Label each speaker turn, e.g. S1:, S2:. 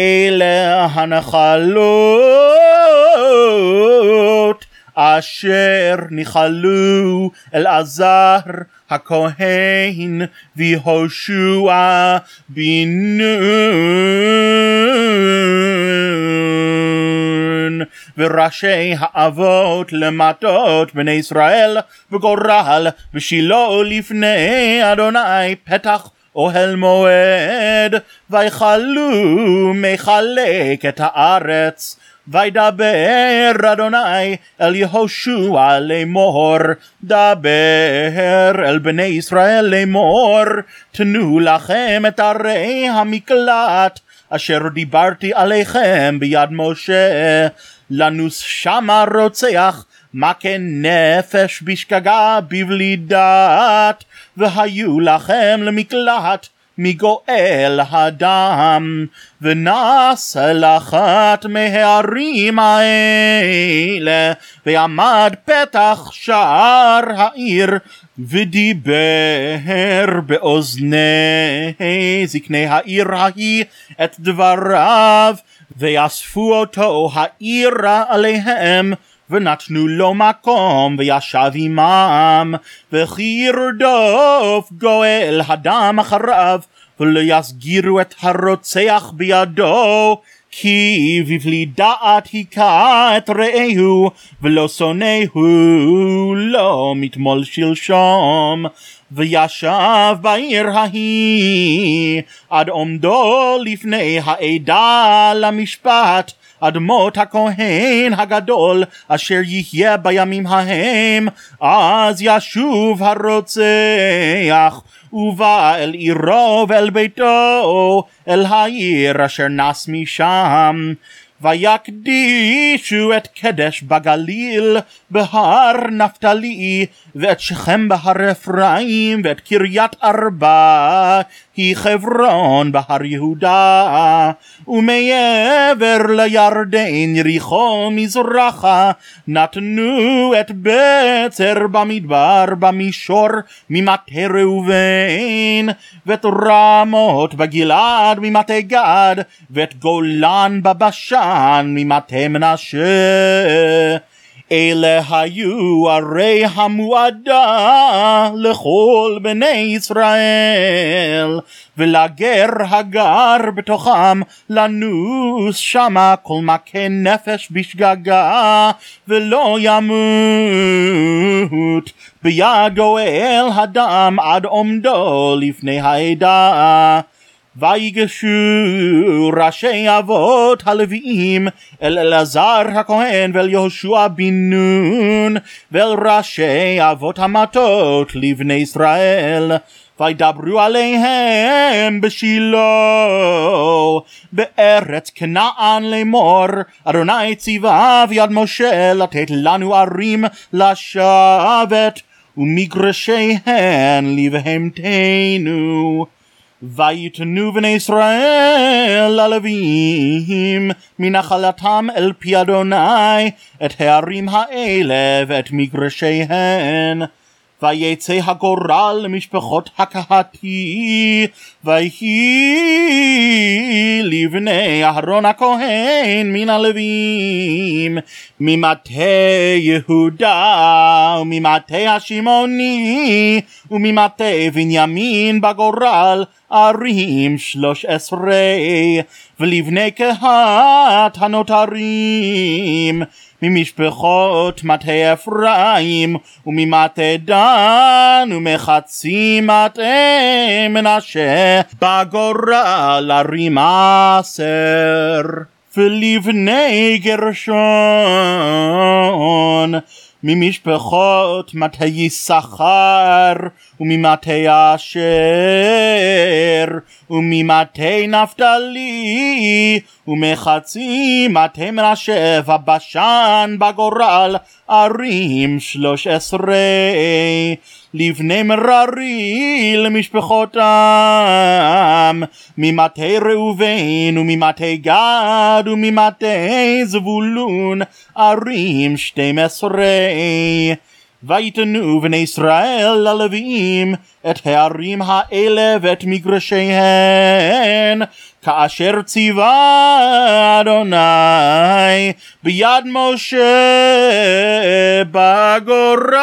S1: אלה הנחלות אשר ניחלו אלעזר הכהן ויהושע בן נון. וראשי האבות למטות בני ישראל וגורל ושילה לפני אדוני פתח אוהל מועד ויכלו מחלק את הארץ. וידבר אדוני אל יהושע לאמור דבר אל בני ישראל לאמור תנו לכם את ערי המקלט אשר דיברתי עליכם ביד משה. לנוס שמה רוצח מכה נפש בשגגה בבלי דת והיו לכם למקלט מגואל הדם ונעשה לאחת מהערים האלה ועמד פתח שער העיר ודיבר באוזני זקני העיר ההיא את דבריו ויאספו אותו העירה עליהם ונתנו לו מקום וישב עמם וכי ירדוף גואל הדם אחריו ולא יסגירו את הרוצח בידו כי בבלי דעת היכה את רעהו ולא שונאהו לא מתמול שלשום. וישב בעיר ההיא עד עומדו לפני העדה למשפט אדמות הכהן הגדול אשר יחיה בימים ההם. אז ישוב הרוצח ובא אל עירו ואל ביתו אל העיר אשר נס משם. ויקדישו את קדש בגליל בהר נפתלי ואת שכם בהר אפרים ואת קריית ארבע היא חברון בהר יהודה ומעבר לירדן יריחו מזרחה נתנו את בצר במדבר במישור ממטה ראובן ואת רמות בגלעד ממטה גד ואת גולן בבשן ממטה מנשה אלה היו ערי המועדה לכל בני ישראל ולגר הגר בתוכם לנוס שמה כל מכה נפש בשגגה ולא ימות. ביד גואל הדם עד עומדו לפני העדה ויגשו ראשי אבות הלוויים אל אלעזר הכהן ואל יהושע בן נון ואל לאנשי אבות המטות לבני ישראל. וידברו עליהם בשילה בארץ כנען לאמור אדוני ציווה ביד משה לתת לנו ערים לשבת ומגרשיהן לבהמתנו ויתנו בני ישראל ללווים מנחלתם אל פי אדוני את הערים האלה ואת מגרשיהן. ויצא הגורל למשפחות הקהתי ויהי לבני אהרון הכהן מן הלווים ממטה יהודה וממטה השמעוני וממטה בנימין בגורל ערים שלוש עשרה ולבני קהת הנותרים ממשפחות מטה אפרים וממטה דן ומחצי מטה מנשה בגורל ערים עשר. ולבני גרשון ממשפחות מטה יששכר וממטה אשר וממטה נפתלי ומחצי מטה מנשה ובשן בגורל ערים שלוש עשרה. לבני מררי למשפחותם ממטה ראובן וממטה גד וממטה זבולון ערים שתים עשרה ויתנו בני ישראל ללווים את הערים האלה ואת מגרשיהן, כאשר ציווה אדוני ביד משה בגורל.